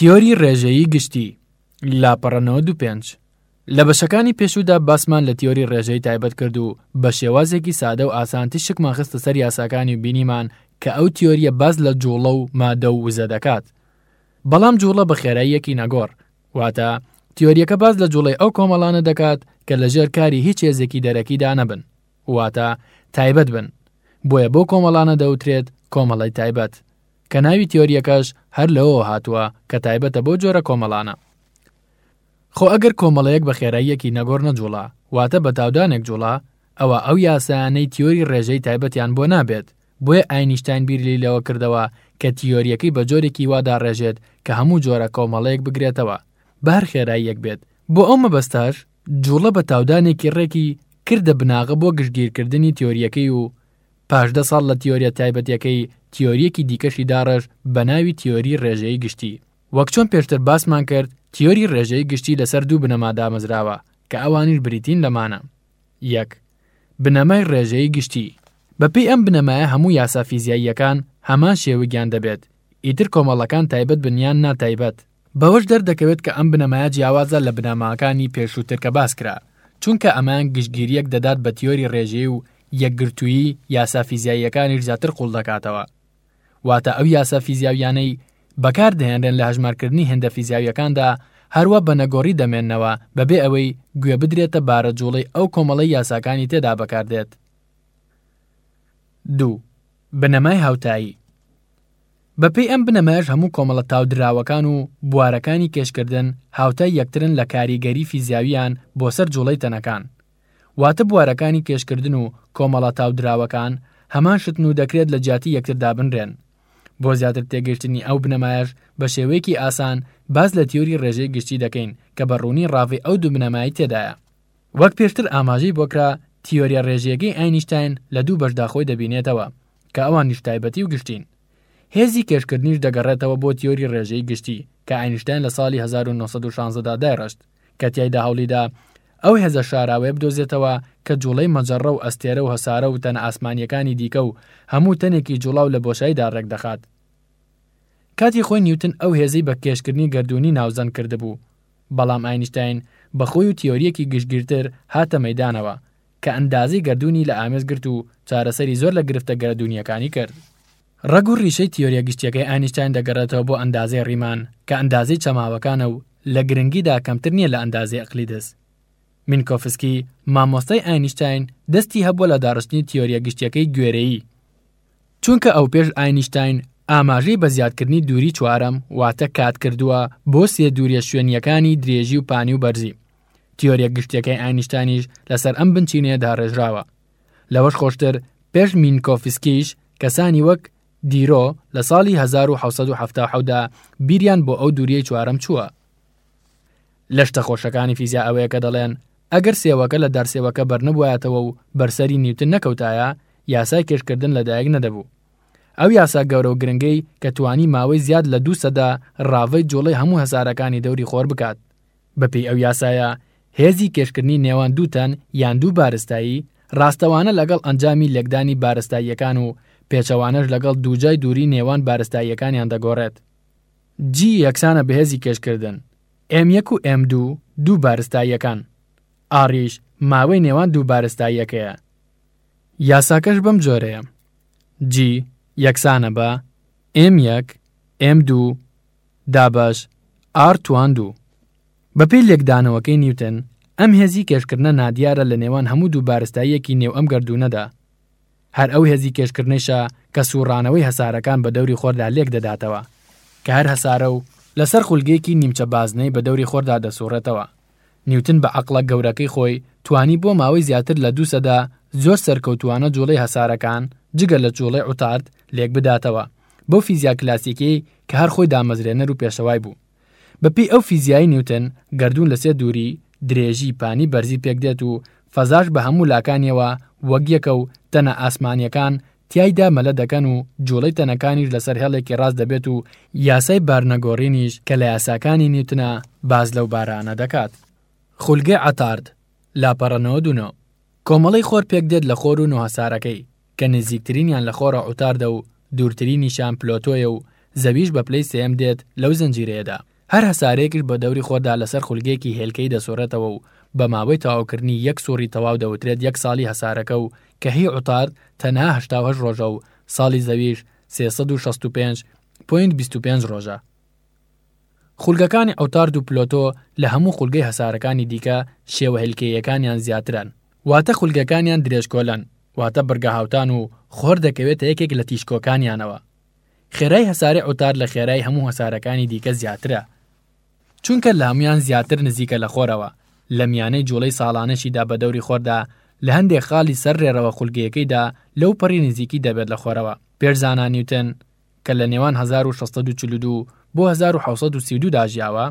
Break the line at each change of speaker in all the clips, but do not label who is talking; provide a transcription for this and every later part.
تیۆری ڕێژەیی گشتی، لاپەڕە نەوەد و پێنج. لە بەشەکانی پێشوودا باسمان لە تیۆری ڕێژەیی تایبەت کرد و بە شێوازێکی سادە و ئاسان تیشکمان خستە سەر یاساکانی و بینیمان کە ئەو تیۆرییە باس لە جووڵە و مادە و وزە دەکات بەڵام جووڵە بە خێراییەکی ناگۆڕ واتە تیۆرییەکە باس لە جووڵەی ئەو کۆمەڵانە دەکات کە لە ژێر کاری هیچ هێزێکی دەرەکیدا نەبن واتە تایبەت بن بۆیە بۆ کۆمەڵانە دەوترێت کۆمەڵی تایبەت کە ناوی تیۆریەکەش هەر لەوەوە هاتووە کە تایبەتە بەو جۆرە کۆمەڵانە. خۆ ئەگەر کۆمەڵەیەک بە خێراییەکی نەگۆڕنە جووڵا، واتە بە تاودانێک جووڵا، ئەوا ئەو یاسایانەی تیۆری ڕێژەیی تایبەتیان بۆ نابێت، بۆیە ئاینیشتاین بیر لی لەوە کردەوە کە تیۆریەکەی بە جۆرێکی وا داڕێژێت کە هەموو جۆرە کۆمەڵەیەک بگرێتەوە بە هەر خێراییەک بێت، بۆ ئەو مەبەستەش جووڵە بە تاودانێکی ڕێکی کردە بناغە بۆ گشتگیرکردنی تیۆریەکەی و پاش دە ساڵ لە تیۆرییە تایبەتەکەی، تیۆرییەکی دیکەشی داڕشت بە ناوی تیۆریی ڕێژەیی گشتی. وەک چۆن پێشتر باسمان کرد، تیۆریی ڕێژەیی گشتی لەسەر دوو بنەما دامەزراوە کە ئەوانیش بریتین لەمانە، یەک. بنەمای ڕێژەیی گشتی، بەپێی ئەم بنەمایە هەموو یاسا فیزیاییەکان هەمان شێوگیان دەبێت، ئیتر کۆمەڵەکان تایبەت بن یان ناتایبەت، بەوەش دەردەکەوێت کە ئەم بنەمایە جیاوازە لە بنەماکانی پێشووتر کە باس کرا، چونکە ئەمەیان گشتگیرییەک دەدات بە تیۆری ڕێژەیی و یەکگرتوویی، یاسا فیزیاییەکانیش زیاتر قووڵ دەکاتەوە. واتە ئەو یاسا فیزیاوییانەی بەکار دەهێنرێن لە هەژمارکردنی هێندە فیزیاوییەکاندا هەروا بە نەگۆڕی دەمێننەوە بەبێ ئەوەی گوێ بدرێتە بارە جووڵەی ئەو کۆمەڵەی یاساکانی تێدا بەکار دێت. دوو، بنەمای هاوتایی. بەپێی ئەم بنەمایەش هەموو کۆمەڵە تاودراوەکان و بوارەکانی کێشکردن هاوتای یەکترن لە کاریگەری فیزیاوییان بۆ سەر جوڵەی تەنەکان. واتە بوارەکانی کێشکردن و کۆمەڵە تاودراوەکان هەمان شتن و دەکرێت لە جیاتی یەکتر دابنرێن. بۆ زیاتر تێگەیشتنی ئەو بنەمایەش بە شێوەیەکی ئاسان باس لە تیۆری ڕێژەی گشتی دەکەین کە بە ڕوونی ڕاڤەی ئەو دوو بنەمایەی تێدایە. وەک پێشتر ئاماژەی بۆ کرا، تیۆرییە ڕێژییەکەی ئاینیشتاین لە دوو بەشدا خۆی دەبینێتەوە، کە ئەوانیش تایبەتی و گشتین. هێزی کێشکردنیش دەگەڕێتەوە بۆ تیۆری ڕێژەیی گشتی کە ئاینشتاین لە ساڵی 1916 دا دایڕشت، کە تیایدا هەوڵیدا ئەو هێزە شاراوەیە بدۆزێتەوە کە جوڵەی مەجەڕە و ئەستێرە و هەسارە و تەنە ئاسمانییەکانی دیکە و هەموو تەنێکی جوڵاو لە بۆشاییدا ڕێکدەخات. کاتی خۆی نیوتن ئەو هێزەی بە کێشکردنی گەردوونی ناوزەند کردبوو، بەڵام ئاینشتاین بە خۆی و تیۆرییەکی گشتگیرتر هاتە مەیدانەوە کە ئەندازەی گەردوونی لە ئامێز گرت و چارەسەری زۆر لە گرفتە گەردوونییەکانی کرد. ڕەگ و ڕیشەی تیۆرییە گشتییەکەی ئاینشتاین دەگەڕێتەوە بۆ ئەندازەی ڕیمان کە ئەندازەی چەماوەکانە و لە گرنگیدا کەمتر نییە لە ئەندازەی ئەقلیدس. مینکۆفسکی مامۆستای ئاینشتاین دەستی هەبووە لە داڕشتنی تیۆرییە گشتییەکەی گوێرەیی، چونکە ئەوپێش ئاینشتاین ئاماژەی بە زیادکردنی دووری چوارەم واتە کات کردووە بۆ سێ دووریە شوێنییەکانی درێژی و پانی و بەرزی. تیۆریە گشتیەکەی ئاینشتاینیش لەسەر ئەم بنچینەیە داڕێژراوە. لەوەش خۆشتر پێش مینکۆفسکیش کەسانی وەک دیرۆ لە ساڵی هەزار و حەوت سەد و حەفتا و حەوت دا بیریان بۆ ئەو دووریەی چوارەم چووە. لە شتە خۆشەکانی فیزیا ئەوەیە کە دەڵێن ئەگەر سێوەکە لە دارسێوەکە بەرنەبوایەتەوە و بەر سەری نیوتن نەکەوتایە یاسای کێشکردن لە دایک نەدەبوو. ئەو یاسا گەورە و گرنگەی کە توانی ماوەی زیاد لە دوو سەدە ڕاڤەی جوڵەی هەموو هەسارەکانی دەوری خۆر بکات. بەپێی ئەو یاسایە هێزی کێشکردنی نێوان دوو تەن یان دوو بارستایی ڕاستەوانە لەگەڵ ئەنجامی لێکدانی بارستاییەکان و پێچەوانەش لەگەڵ دووجای دووری نێوان بارستاییەکانیان دەگۆڕێت. جی یەکسانە بە هێزی کێشکردن، ئێم یەک و ئێم دوو دوو بارستاییەکان، ئاڕیش ماوەی نێوان دوو بارستاییەکەیە. یاساکەش بەم جۆرەیە، جی یەکسانە بە، ئێم یەک، ئێم دوو، دابەش، ئاڕ توان دوو. بەپێی لێکدانەوەکەی نیوتن، ئەم هێزی کێشکردنە نادیارە لە نێوان هەموو دوو بارستاییەکی نێو ئەم گەردوونەدا. هەر ئەو هێزی کێشکردنەیشە کە سووڕانەوەی هەسارەکان بە دەوری خۆردا لێک دەداتەوە، کە هەر هەسارە و لە سەر خولگەیەکی نیمچە بازنەی بە دەوری خۆردا دەسووڕێتەوە. نیوتن بە عەقڵە گەورەکەی خۆی توانی بۆ ماوەی زیاتر لە دوو سەدە زۆر سەرکەوتووانە جووڵەی هەسارەکان، جگە لە جووڵەی عوتارد، لێک بداتەوە، بەو فیزیا کلاسیکیەی کە هەر خۆی دامەزرێنەر و پێشەوای بوو. بەپێی ئەو فیزیایی نیوتن گەردوون لە سێ دووری، درێژی، پانی بەرزی پێکدێت و فەزاش بە هەموو لاکانیەوە وەک یەکە و تەنە ئاسمانیەکان تیایدا مەلە دەکەن و جوڵەی تەنەکانیش لەسەر هێڵێکی ڕاست دەبێت و یاسای بارنەگۆڕینیش کە لە یاساکانی نیوتنە باس لەو بارانە دەکات. خولگەی عەتارد، لاپەڕە نەوەد و نۆ. کۆمەڵەی خۆر پێکدێت لە خۆر و نۆهەسارەکەی، کە نزیکترینیان لە خۆرە عوتاردە و دوورترینیشیان پلۆتۆیە و زەویش بە پلەی سێیەم دێت لەو زنجیرەیەدا. هەر هەسارەیەکیش بە دەوری خۆردا لەسەر خولگەیەکی هێلکەیی دەسوڕێتەوە و بە ماوەی تەواوکردنی یەک سوڕی تەواو دەوترێت یەک ساڵی هەسارەکە و کەهی عوتارد تەنها هەشتا و هەشت ڕۆژە و ساڵی زەویش سێ سەد و شەست و پێنج پۆینت بیست و پێنج ڕۆژە. خولگەکانی عوتارد و پلۆتۆ لە هەموو خولگەی هەسارەکانی دیکە شێوە هێلکەییەکانیان زیاترەن، واتە خولگەکانیان درێژکۆلەن، واتە بڕگەهاوتان و خۆر دەکەوێتە یەکێک لە تیشکۆکانیانەوە. خێرای هەسارەی عوتارد لە خێرای هەموو هەسارەکانی دیکە زیاترە، چونکە لە هەموویان زیاتر نزیکە لە خۆرەوە، لە میانەی جووڵەی ساڵانەشیدا بە دەوری خۆردا لە هەندێک خاڵی سەر رێڕەوە خولگەیەکەیدا لەوپەڕی نزیکی دەبێت لە خۆرەوە. پێش زانا نیوتن، کە لە نێوان هەزار و شەش سەد و چل و دوو بۆ هەزار و حەوت سەد و سی و دوو دا ژیاوە،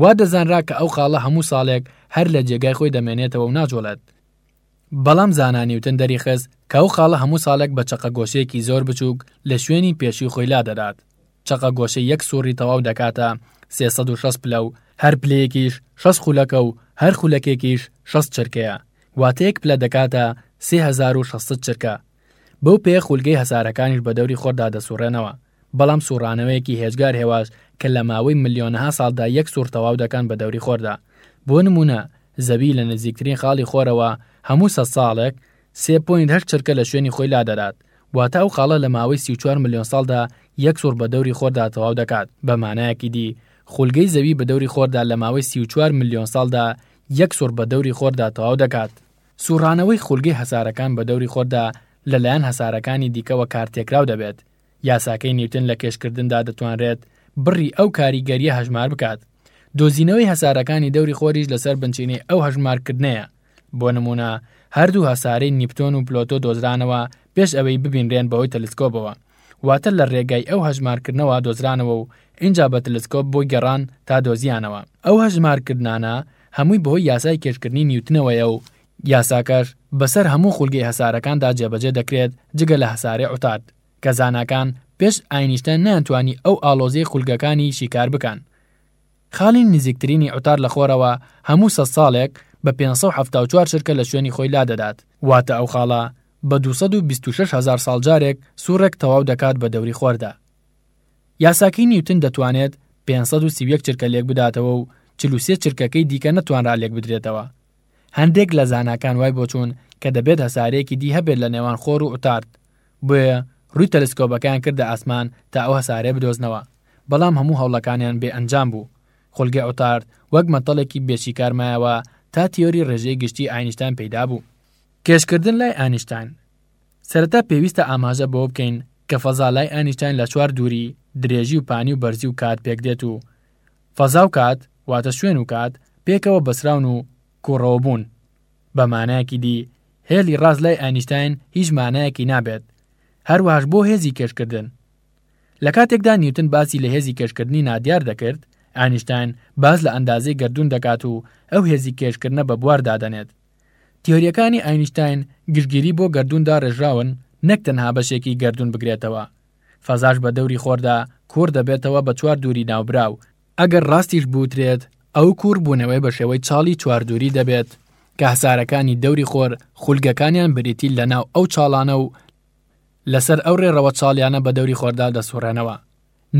وا دەزانرا کە ئەو خاڵە هەموو ساڵێک هەر لە جێگای خۆی دەمێنێتەوە و ناجوڵێت. بەڵام زانا نیوتن دەریخست کە ئەو خاڵە هەموو ساڵێک بە چەقەگۆشەیەکی زۆر بچووک لە شوێنی پێشووی خۆی لادەدات، چەقەگۆشەی یەک سوڕی تەواو دەکاتە سێ سەد و شەست پلە و هەر پلەیەکیش شەست خولەکە و هەر خولەکێکیش شەست چرکەیە، واتە یەک پلە دەکاتە سێ هەزار و شەش سەد چرکە، بەو پێیە خولگەی هەسارەکانیش بە دەوری خۆردا دەسوڕێنەوە، بەڵام سوڕانەوەیەکی هێجگار هێواش کە لە ماوەی ملیۆنەها ساڵدا یەک سوڕ تەواو دەکەن بە دەوری خۆردا. بۆ نموونە زەوی لە نزیکترین خاڵی خۆرەوە هەموو سەد ساڵێک سێ پۆینت هەشت چرکە لە شوێنی خۆی لادەدات، واتە ئەو خاڵە لە ماوەی سی و چوار ملیۆن ساڵدا یەک سوڕ بە دەوری خۆردا تەواو دەکات. بە مانایەکی دی خولگەی زەوی بە دەوری خۆردا لە ماوەی سی و چوار ملیۆن ساڵدا یەک سوڕ بە دەوری خۆردا تەواو دەکات. سوڕانەوەی خولگەی هەسارەکان بە دەوری خۆردا لە لایەن هەسارەکانی دیکەوە کارتێکراو دەبێت، یاساکەی نیوتن لە کێشکردندا دەتوانرێت بڕی ئەو کاریگەرییە هەژمار بکات. دۆزینەوەی هەسارەکانی دەوری خۆریش لەسەر بنچینەی ئەو هەژمارکردنەیە. بۆ نموونە هەردوو هەسارەی نیپتۆن و پلۆتۆ دۆزرانەوە پێش ئەوەی ببینرێن بەهۆی تەلسکۆبەوە، واتە لە رێگای ئەو هەژمارکردنەوە دۆزرانەوە و ئینجا بە تەلسکۆب بۆ گەڕان تا دۆزیانەوە. ئەو هەژمارکردنانە هەمووی بەهۆی یاسای کێشکردنی نیوتنەوەیە و یاساکەش بەسەر هەموو خولگەی هەسارەکاندا جێبەجێ دەکرێت جگە لە هەسارەی عوتاد کە زاناکان پێش ئاینیشتاین نەیانتوانی ئەو ئاڵۆزیەی خولگەکانی شیکار بکەن خاڵی نزیکترینی عوتاد لە خۆرەوە هەموو سەد ساڵێک بە پێنج سەد و حەفتا و چوار چرکە لە شوێنی خۆی لادەدات واتە ئەو خاڵە بە دوو سەد و بیست و شەش هەزار ساڵ جارێک سوڕێک تەواو دەکات بە دەوری خۆردا. یاساکەی نیوتن دەتوانێت پێنج سەد و سی و یەک چرکە لێکبداتەوە و چل و سێ چرکەکەی دیکە نەتوانرا لێکبدرێتەوە. هەندێک لە زاناکان وای بۆ چوون کە دەبێت هەسارەیەکی دی هەبێت لە نێوان خۆر و عوتارد، بۆیە رووی تەلسکۆبەکەیان کردە ئاسمان تا ئەو هەسارەیە بدۆزنەوە، بەڵام هەموو هەوڵەکانیان بێ ئەنجام بوو. خولگەی عوتارد وەک مەتەڵێکی بێ شیکار مایەوە تا تیۆری رێژەی گشتی ئاینشتاین پەیدا بوو. کێشکردن لای ئاینشتاین سەرەتا پێویستە ئاماژە بەوە بکەین کە فەزا لای ئانیشتاین لە چوار دووری، درێژی و پانی و بەرزی و کات، پێکدێت و فەزا و کات، واتە شوێن و کات، پێکەوە بەسراون و کووڕەوە بوون. بە مانایەکی دی، هێلی ڕاست لای ئانیشتاین هیچ مانایەکی نابێت. هەروەهاش بۆ هێزی کێشکردن. لە کاتێکدا نیوتن باسی لە هێزی کێشکردنی نادیار دەکرد، ئانیشتاین باس لە ئەندازەی گەردوون دەکات و ئەو هێزی کێشکردنە بە بوار دادەنێت. تیۆرییەکانی ئاینشتاین گشتگیری بۆ گەردوون داڕێژراون نەک تەنها بەشێکی گەردوون بگرێتەوە، فەزاش بە دەوری خۆردا کور دەبێتەوە بە چوار دووری ناوبراو، ئەگەر ڕاستیش بوترێت ئەو کور بوونەوەی بە شێوەی چاڵی چوار دووری دەبێت کە هەسارەکانی دەوری خۆر خولگەکانیان بریتین لە ناو ئەو چاڵانە و لەسەر ئەو ڕێڕەوە چاڵیانە بە دەوری خۆردا دەسوڕێنەوە.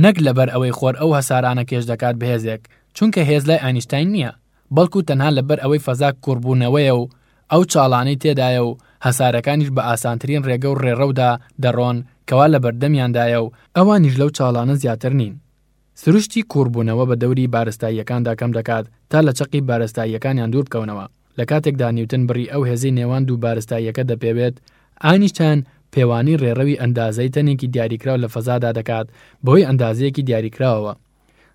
نەک لەبەر ئەوەی خۆر ئەو هەسارانە کێش دەکات بەهێزێک، چونکە هێز لای ئاینشتاین نییە، بەڵکو تەنها لەبەر ئەوەی فەزا کوربوونەوەیە و ئەو چاڵانەی تێدایە و هەسارەکانیش بە ئاسانترین رێگە و رێڕەودا دەڕۆن کەوا لەبەردەمیاندایە و ئەوانیش لەو چاڵانە زیاتر نین. سروشتی کوربوونەوە بە دەوری بارستاییەکاندا کەم دەکات تا لە چەقی بارستاییەکانیان دوور بکەونەوە. لە کاتێکدا نیوتن بڕی ئەو هێزەی نێوان دوو بارستاییەکە دەپێوێت، ئاینشتاین پێوانی ڕێڕەوی ئەندازەی تەنێکی دیاریکراو لە فەزادا دەکات بەهۆی ئەندازەیەکی دیاریکراوەوە.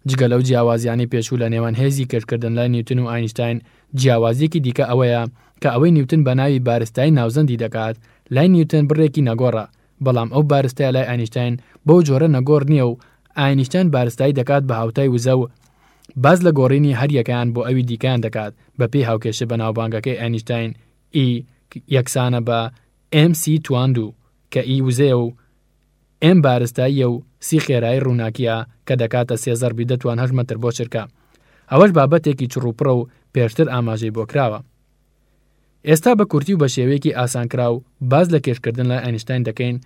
جگە لەو جیاوازییانەی پێشوو لە نێوان هێزی کێشکردن لای نیوتن و ئاینشتاین، جیاوازییەکی دیکە ئەوەیە کە ئەوەی نیوتن بە ناوی بارستایی ناوزەندی دەکات، لای نیوتن بڕێکی نەگۆڕە، بەڵام ئەو بارستایە لای ئاینشتاین بەو جۆرە نەگۆڕ نییە و ئاینشتاین بارستایی دەکات بە هاوتای وزە و باس لە گۆڕینی هەر یەکەیان بۆ ئەوی دیکەیان دەکات بەپێی هاوکێشە بەناوبانگەکەی ئاینشتاین E یەکسانە بە mc تواندو کە E وزەیە و M بارستاییە و C خێرایی ڕووناکییە کە دەکاتە سێ زەڕبی دە توان هەشت مەتر بۆ چرکە ئەوەش بابەتێکی چڕوپڕە و پێشتر ئاماژەی بۆ کراوە. ئێستا بە کورتی و بە شێوەیەکی ئاسانکراو باس لە کێشکردن لای ئەنیشتاین دەکەین،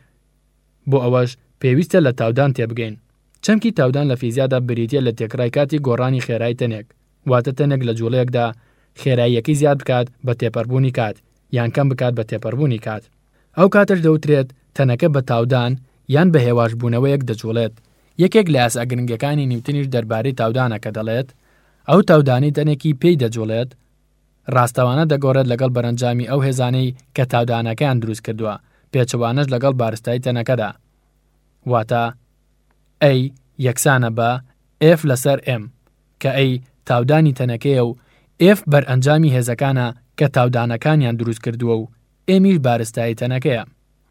بۆ ئەوەش پێویستە لە تاودان تێبگەین. چەمکی تاودان لە فیزیادا بریتییە لە تێکرای کاتی گۆڕانی خێرایی تەنێک، واتە تەنێک لە جووڵەیەکدا خێراییەکەی زیاد بکات بە تێپەڕبوونی کات یان کەم بکات بە تێپەڕبوونی کات، ئەو کاتەش دەوترێت تەنەکە بە تاودان یان بە هێواشبوونەوەیەک دەجووڵێت، یەکێک لە یاسا گرنگەکانی نیوتنیش دەربارەی تاودانە کە دەڵێت ئەو تاودانەی تەنێکی پێی دەجووڵێت ڕاستەوانە دەگۆڕێت لەگەڵ بەرەنجامی ئەو هێزانەی کە تاودانەکەیان دروست کردووە، پێچەوانەش لەگەڵ بارستایی تەنەکەدا. واتە A یەکسانە بە F لەسەر M، کە A تاودانی تەنەکەیە و F بەرئەنجامی هێزەکانە کە تاودانەکانیان دروست کردووە و M یش بارستایی تەنەکەیە.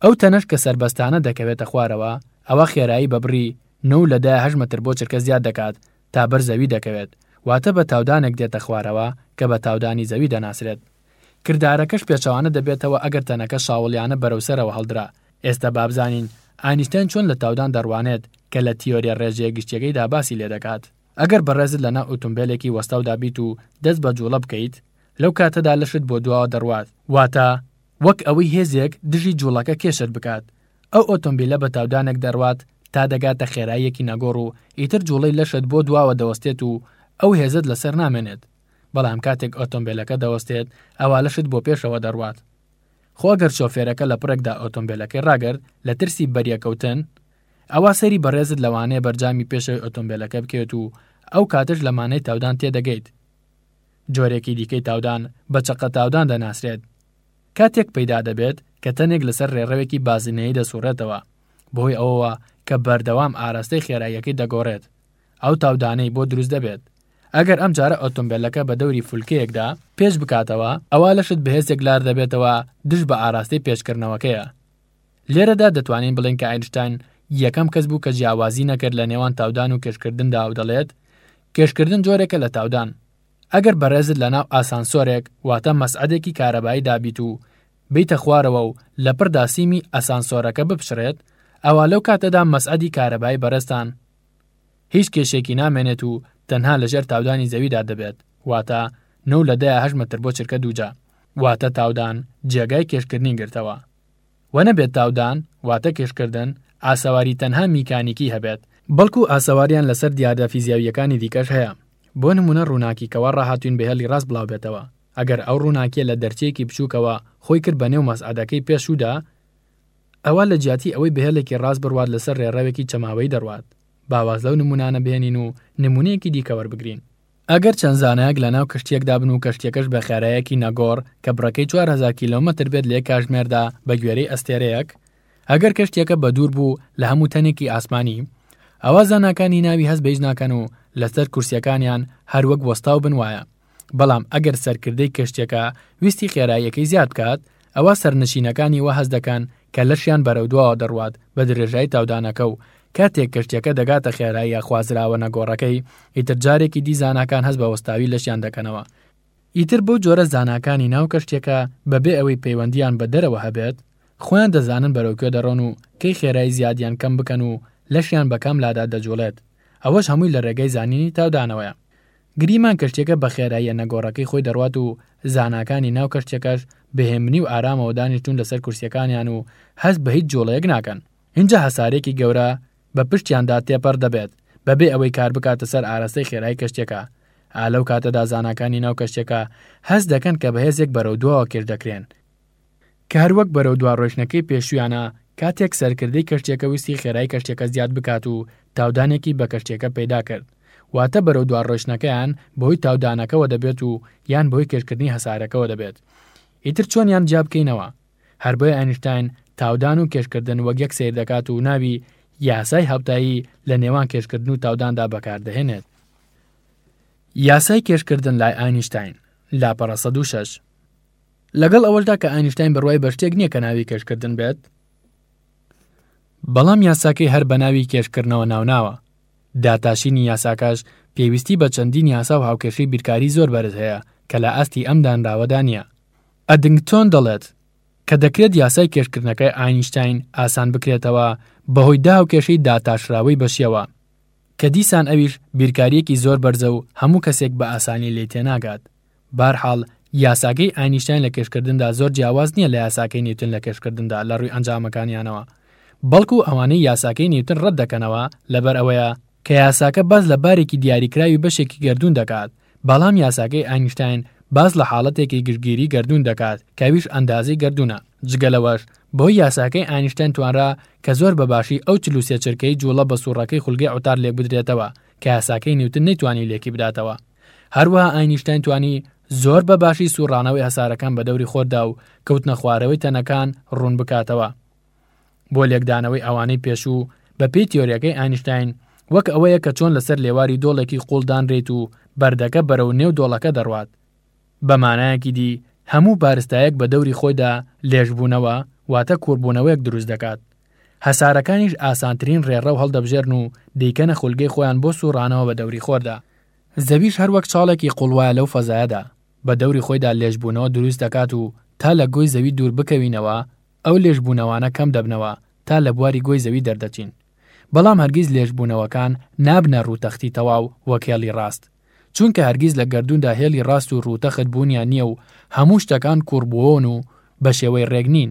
ئەو تەنەش کە سەربەستانە دەکەوێتە خوارەوە، ئەوە خێرایی بە بڕی نۆ لە دە هەشت مەتر بۆ چرکە زیاد دەکات، تا بەر زەوی دەکەوێت، واتە بە تاودانێک دێتە خوارەوە کە بە تاودانی زەوی دەناسرێت. کردارەکەش پێچەوانە دەبێتەوە ئەگەر تەنەکە شاوڵیانە بەرەو سەرەوە هەڵدرا. ئێستە با بزانین ئاینشتاین چۆن لە تاودان دەڕوانێت کە لە تیۆرییە ڕێژەیە گشتییەکەیدا باسی لێ دەکات. ئەگەر بەڕێزت لەناو ئوتومبێلێکی وەستاودا بیت و دەست بە جووڵە بکەیت، لەو کاتەدا لەشت بۆ دواوە دەڕوات، واتە وەک ئەوەی هێزێک دژی جووڵەکە کێشت بکات، ئەو ئۆتۆمبیلە بە تاودانێک دەڕوات تا دەگاتە خێراییەکی نەگۆڕ و ئیتر جوڵەی لەشت بۆ دواوە دەوەستێت و ئەو هێزەت لەسەر نامێنێت، بەڵام کاتێک ئۆتۆمبیلەکە دەوەستێت ئەوا لەشت بۆ پێشەوە دەڕوات. خۆ ئەگەر شۆفێرەکە لە پڕێکدا ئۆتۆمبیلەکەی ڕاگرت لە ترسی بەریەککەوتن، ئەوا سەیری بەڕێزت لەوانەیە بەرجامی پێشەوەی ئۆتۆمبیلەکە بکەوێت و ئەو کاتەش لە مانەی تاودان تێدەگەیت. جۆرێکی دیکەی تاودان بە چەقە تاودان دەناسرێت. کاتێک پەیدا دەبێت کە تەنێک لەسەر رێڕەوێکی بازینەیی دەسوڕێتەوە، بەهۆی ئەوەوە کە بەردەوام ئاراستەی خێراییەکەی دەگۆڕێت، ئەو تاودانەی بۆ دروست دەبێت. ئەگەر ئەمجارە ئۆتۆمبێلەکە بە دەوری فولکەیەکدا پێچ بکاتەوە، ئەوا لەشت بەهێزێک لار دەبێتەوە دژ بە ئاراستەی پێچکردنەوەکەیە. لێرەدا دەتوانین بڵێین کە ئاینشتاین یەکەم کەس بوو کە جیاوازی نەکرد لە نێوان تاودان و کێشکردندا و دەڵێت، کێشکردن جۆرێکە لە تاودان. ئەگەر بەڕێزت لەناو ئاسانسۆرێک واتە مەسعەدێکی کارەبایی دابیت و بێیتە خوارەوە و لەپڕدا سیمی ئەسانسۆرەکە بپچڕێت ئەوا لەو کاتەدا مەسعەدی کارەبایی بەڕێزتان هیچ کێشێکی نامێنێت و تەنها لەژێر تاودانی زەویدا دەبێت واتە نۆ لە دەیە هەشت مەتر بۆ چرکە دووجا واتە تاودان جێگای کێشکردنی گرتەوە. و نەبێت تاودان، واتە کێشکردن، ئاسەواری تەنها میکانیکی هەبێت، بەڵکو ئاسەواریان لەسەر دیاردە فیزیاوییەکانی دیکەش هەیە، بۆ نمونە ڕوناکی کەوا ڕاهاتوین بەهێڵی ڕاست بڵاوبێتەوە، ئەگەر ئەو ڕوناکیە لە دەرچەیەکی بچوکەوە خۆی کرد بە نێو مەسعەدەکەی پێشودا، ئەوا لە جیاتی ئەوەی بەهێڵێکی ڕاست بڕوات لەسەر ڕێڕەوێکی چەماوەیی دەڕوات، با واز لەو نمونانە بهێنین و نمونەیەکی دیکە وەربگرین. ئەگەر چەند زانایەک لەناو کەشتییەکدا بن و کەشتییەکەش بە خێرایەکی نەگۆڕ کە بڕەکەی چوار هەزار کیلۆمەتر بێت لەیەک کاژمێردا بەگوێرەی ئەستێرەیەک، ئەگەر کەشتییەکە بەدوور بوو لە هەموو تەنێکی ئاسمانی، ئەوا زاناکان هی ناوی هەست بە هیچ ناکەن و لەسەر کورسییەکانیان هەر وەک وەستاو بن وایە، بەڵام ئەگەر سەرکردەی کەشتییەکە ویستی خێراییەکەی زیاد بکات، ئەوا سەرنشینەکانی وا هەست دەکەن کە لەشیان بەرەو دواوە دەڕوات بە درێژای تاودانەکە و کاتێک کەشتیەکە دەگاتە خێراییە خوازراوە نەگۆڕەکەی ئیتر جارێکی دی زاناکان هەست بە وەستاوی لەشیان دەکەنەوە ئیتر بەو جۆرە زاناکانی ناو کەشتیەکە بەبێ ئەوەی پەیوەندیان بە دەرەوە هەبێت خۆیان دەزانن بەرەو کوێ دەڕۆن و کەی خێرایی زیاد یان کەم بکەن و لەشیان بە کام لادا دەجوڵێت ئەوەش هەمووی لە رێگەی زانینی تاودانەوەیە. گریمان کەشتیەکە بە خێراییە نەگۆڕەکەی خۆی دەڕوات و زاناکانی ناو کەشتیەکەش بە هێمنی و ئارامەوە دانیشتوون لەسەر کورسیەکانیان و هەست بە هیچ جوڵەیەک ناکەن. ئینجا هەسارێکی گەورە بە پشتیاندا تێپەڕ دەبێت بەبێ ئەوەی کار بکاتە سەر ئاراستەی خێرایی کەشتیەکە. ئا لەو کاتەدا زاناکانی ناو کەشتیەکە هەست دەکەن کە بەهێزێک بەرەو دواوە کێش دەکرێن. کە هەروەک بەرەو دوا ڕۆیشتنەکەی پێشوویانە کاتێک سەرکردەی کەشتیەکە ویستی خێرای کەشتیەکە زیاد بکات و تاودانێکی بە کەشتیەکە پەیدا کرد واتە بەرەو دوا ڕۆیشتنەکەیان بەهۆی تاودانەکەوە دەبێت و یان بەهۆی کێشکردنی هەسارەکەوە دەبێت ئیتر چۆنیان جیا بکەینەوە هەر بۆیە ئەینشتاین تاودان و کێشکردن وەک یەک سەیر دەکات و ناوی یاسای هاوتایی لە نێوان کێشکردن و تاوداندا بەکار دەهێنێت یاسای کێشکردن لای ئاینشتاین لاپەڕە سەد و شەش. لەگەڵ ئەوەشدا کە ئاینشتاین بڕوای بە شتێک نییە کە ناوی کێشکردن بێت بەڵام یاساکەی هەر بە ناوی کێشکردنەوە ناوناوە داتاشینی یاساکەش پێویستی بە چەندین یاسا و هاوکێشەی بیرکاری زۆر بەرز هەیە کە لە ئاستی ئەم دانراوەدا نییە ئەدنگتۆن دەڵێت کە دەکرێت یاسای کێشکردنەکەی ئاینشتاین ئاسان بکرێتەوە بەهۆی دە هاوکێشەی داتاشراوەی بەشیەوە کە دیسان ئەویش بیرکاریەکی زۆر بەرزە و هەموو کەسێک بە ئاسانی لێی تێناگات بەهەرحاڵ، یاساکەی ئاینیشتاین لە کەشکردندا زۆر جیاواز نییە لە یاساکەی نیوتن لە کەشکردندا لە ڕووی ئەنجامەکانیانەوە، بەڵکو ئەوانەی یاساکەی نیوتن ڕەت دەکەنەوە لەبەر ئەوەیە، کە یاساکە باس لە بارێکی دیاریکراوی بەشێکی گەردوون دەکات، بەڵام یاساکەی ئاینشتاین باس لە حاڵەتێکی گشتگیری گەردوون دەکات کە ئەویش ئەندازەی گەردوونە، جگە لەوەش بەهۆی یاساکەی ئاینشتاین توانرا کە زۆر بە باشی ئەو چل و سێ چرکەی جووڵە بە سووڕەکەی خولگەی عوتار لێکبدرێتەوە کە یاساکەی نیوتن نەیتوانی لێکیبداتەوە. هەروەها ئاینیشتاین توانی زۆر بە باشی سوڕانەوەی هەسارەکان بە دەوری خۆردا و کەوتنە خوارەوەی تەنەکان ڕوون بکاتەوە بۆ لێکدانەوەی ئەوانەی پێشوو بە پێی تیۆریەکەی ئاینشتاین وەک ئەوەیە کە چۆن لەسەر لێواری دۆڵێکی قوڵ دانرێیت و بەردەکە بەرەو نێو دۆڵەکە دەڕوات بە مانایەکی دی هەموو بارستایەک بە دەوری خۆیدا لێژبوونەوە واتە کوربوونەوەیەک دروست دەکات هەسارەکانیش ئاسانترین ڕێڕەو هەڵدەبژێرن و دەیکەنە خولگەی خۆیان بۆ سووڕانەوە بە دەوری خۆردا. زەویش هەر وەک چاڵێکی قووڵ وایە لەو فەزایەدا، بە دەوری خۆیدا لێژبوونەوە دروست دەکات و تا لە گۆی زەوی دوور بکەوینەوە، ئەو لێژبوونەوانە کەم دەبنەوە تا لە بواری گۆی زەوی دەردەچین. بەڵام هەرگیز لێژبوونەوەکان نابنە ڕووتەختی تەواو وەک هێڵی ڕاست. چونکە هەرگیز لە گەردووندا هێڵی ڕاست و ڕووتەخت بوونیان نییە و هەموو شتەکان کووڕبوون و بە شێوەی ڕێک نین.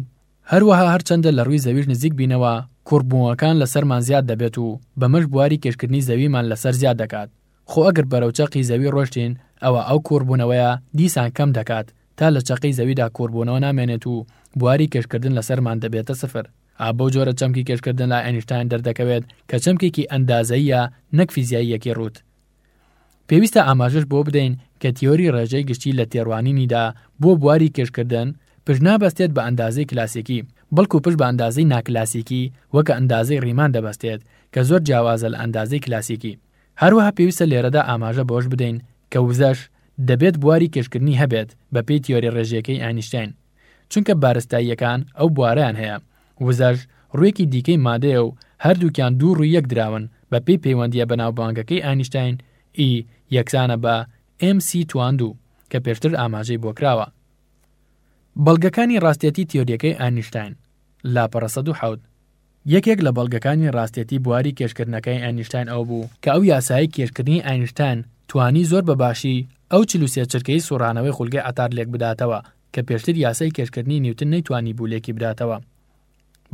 هەروەها هەرچەندە لە رووی زەویش نزیک بینەوە، کوڕ بوونەکان لە سەرمان زیاد دەبێت و بەمەش بواری کێشکردنی زەویمان لە سەر زیاد دەکات. خۆ ئەگەر بەرەو چەقی زەوی رۆشتین ئەوا ئەو کوڕ بوونەوەیە دیسان کەم دەکات تا لە چەقی زەویدا کوڕ بوونەوە نامێنێت و بواری کێشکردن لە سەرمان دەبێتە سفر. ئا بەو جۆرە چەمکی کێشکردن لای ئەینشتاین دەردەکەوێت کە چەمکێکی ئەندازەییە نەک فیزیاییەکی رووت. پێویستە ئاماژەش بۆ بدەین کە تیۆری ڕێژەی گشتی لە تێڕوانینیدا بۆ بواری کێشکردن پشت نابەستێت بە ئەندازەی کلاسیکی، بەڵکو پشت بە ئەندازەی ناکلاسیکی وەک ئەندازەی ڕیمان دەبەستێت کە زۆر جیاوازە لە ئەندازەی کلاسیکی. هەروەها پێویستە لێرەدا ئاماژە بەوەش بدەین کە وزەش دەبێت بواری کێشکردنی هەبێت بەپێی تیۆری ڕێژەیەکەی ئاینشتاین، چونکە بارستاییەکان ئەو بوارەیان هەیە وزەش ڕووێکی دیکەی مادەیە و هەردووکیان دوو ڕووی یەک دراون، بەپێی پەیوەندییە بەناوبانگەکەی ئاینشتاین، E یەکسانە بە MC توان دوو، کە پێشتر ئاماژەی بۆ کراوە. بەڵگەکانی ڕاستێتی تیۆرییەکەی ئاینشتاین، لاپەڕە سەد و حەوت. یەکێک لە بەڵگەکانی ڕاستێتی بواری کێشکردنەکەی ئاینشتاین ئەوە بوو، کە ئەو یاسای کێشکردنی ئاینشتاین توانی زۆر بە باشی ئەو چل و سێ چرکەی سووڕانەوەی خولگەی عەتار لێکبداتەوە کە پێشتر یاسای کێشکردنی نیوتن نەیتوانیبوو لێکی بداتەوە.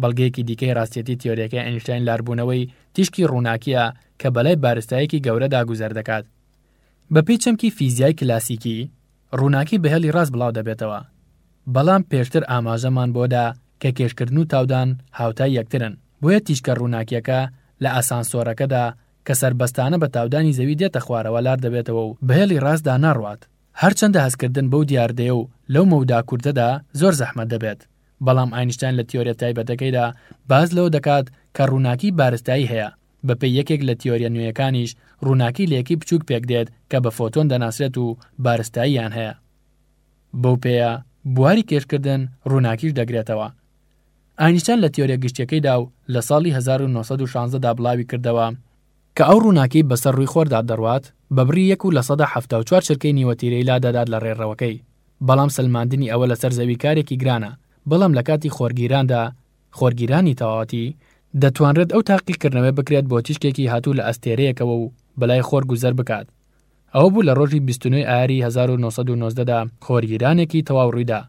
بەڵگەیەکی دیکەی ڕاستیەتی تیۆریەکەی ئەینشتاین لاربوونەوەی تیشکی ڕووناکییە کە بەلای بارستایەکی گەورەدا گوزەر دەکات. بەپێی چەمکی فیزیای کلاسیکی، ڕووناکی بە هێڵی ڕاست بڵاو دەبێتەوە. بەڵام پێشتر ئاماژەمان بۆ دا کە کێشکردن و تاودان هاوتای یەکترن، بۆیە تیشکە ڕووناکییەکە لە ئاسانسۆرەکەدا کە سەربەستانە بە تاودانی زەوی دێتە خوارەوە لار دەبێتەوە و بە هێڵی ڕاستدا ناڕوات. هەرچەندە هەستکردن بەو دیاردەیە و لەو مەودا کوورتەدا زۆر زەحمەت دەبێت، بەڵام ئاینشتاین لە تیۆرییە تایبەتەکەیدا باس لەوە دەکات کە ڕووناکی بارستایی هەیە، بەپێی یەکێک لە تیۆرییە نوێیەکانیش ڕووناکی لە یەکەی بچووک پێکدێت کە بە فۆتۆن دەناسرێت و بارستاییان هەیە. بەو پێیە بواری کێشکردن ڕووناکیش دەگرێتەوە. ئاینشتاین لە تیۆرییە گشتییەکەیدا و لە ساڵی هەزار و نۆ سەد و شازدە دا بڵاویکردەوە، کە ئەو ڕووناکی بەسەر ڕووی خۆردا دەڕوات، بە بڕی یەک و لە سەدا حەفتا و چوار چرکەی نیوەتیرەی لا دەدات لە ڕێڕەوەکەی، بەڵام سەلماندنی ئەوە لەسەر زەوی کارێکی گرانە، بەڵام لە کاتی خۆرگیراندا، خۆرگیرانی تەواوەتی، دەتوانرێت ئەو تاقیکردنەوەیە بکرێت بۆ تیشکێکی هاتوو لە ئەستێرەیەکەوە و بەلای خۆر گوزەر بکات. ئەوە بوو لە ڕۆژی بیست و نۆ ی ئایاری هەزار و نۆ سەد و نۆزدە دا خۆرگیرانێکی تەواو ڕوویدا،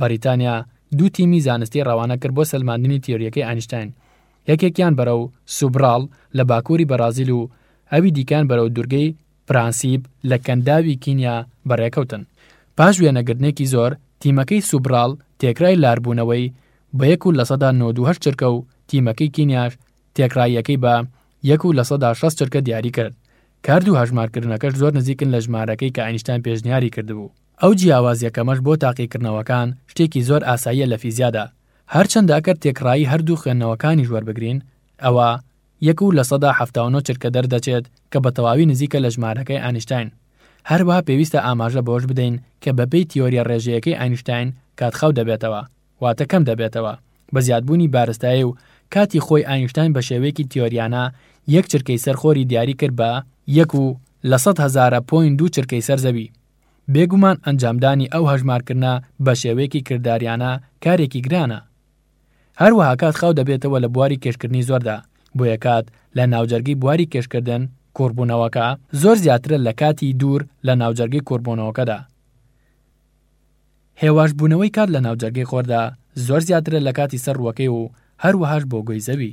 بەریتانیا دوو تیمی زانستی ڕەوانە کرد بۆ سەلماندنی تیۆرییەکەی ئاینشتاین، یەکێکیان بەرەو سوبراڵ لە باکووری بەرازیل و ئەوی دیکەیان بەرەو دوورگەی پرانسیب لە کەنداوی کینیا بەڕێکەوتن. پاش وێنەگرتنێکی زۆر، تیمەکەی سوبراڵ تێکرای لاربوونەوەی بە یەک و لەسەدا نۆد و هەشت چرکە و تیمەکەی کینیاش تێکڕاییەکەی بە یەک و لەسەدا شەست چرکە دیاری کرد کە هەردوو هەژمارکردنەکەش زۆر نزیکن لە ژمارەکەی کە ئاینشتاین پێشنیاری کردبوو. ئەو جیاوازیە کەمەش بۆ تاقیکردنەوەکان شتێکی زۆر ئاساییە لە فیزیادا، هەرچەندە ئەگەر تێکڕایی هەردوو خوێندنەوەکانیش وەربگرین ئەوا یەک و لە سەدا حەفتا و نۆ چرکە دەردەچێت کە بە تەواوی نزیکە لە ژمارەکەی ئاینشتاین. هەروەها پێویستە ئاماژە بەوەش بدەین کە بەپێی تیۆریە ڕێژەیەکەی ئاینشتاین کات خاو دەبێتەوە واتە کەم دەبێتەوە بە زیادبوونی بارستایی و کاتی خۆی ئاینشتاین بە شێوەیەکی تیۆریانە یەک چرکەی سەر خۆری دیاری کرد بە یەک و لە سەد هەزارە پۆینت دوو چرکەی سەر زەوی. بێگومان ئەنجامدانی ئەو هەژمارکردنە بە شێوەیەکی کرداریانە کارێکی گرانە، هەروەها کات خاو دەبێتەوە لە بواری کێشکردنی زۆردا، بۆیە کات لە ناوجەرگەی بواری کێشکردن، کۆڕبوونەوەکە، زۆر زیاترە لە کاتی دوور لە ناوجەرگەی کۆربۆنەوەکەدا. هێواش بوونەوەی کات لە ناوجەرگەی خۆردا زۆر زیاترە لە کاتی سەر ڕووەکەی و هەروەهاش بۆ گۆی زەوی.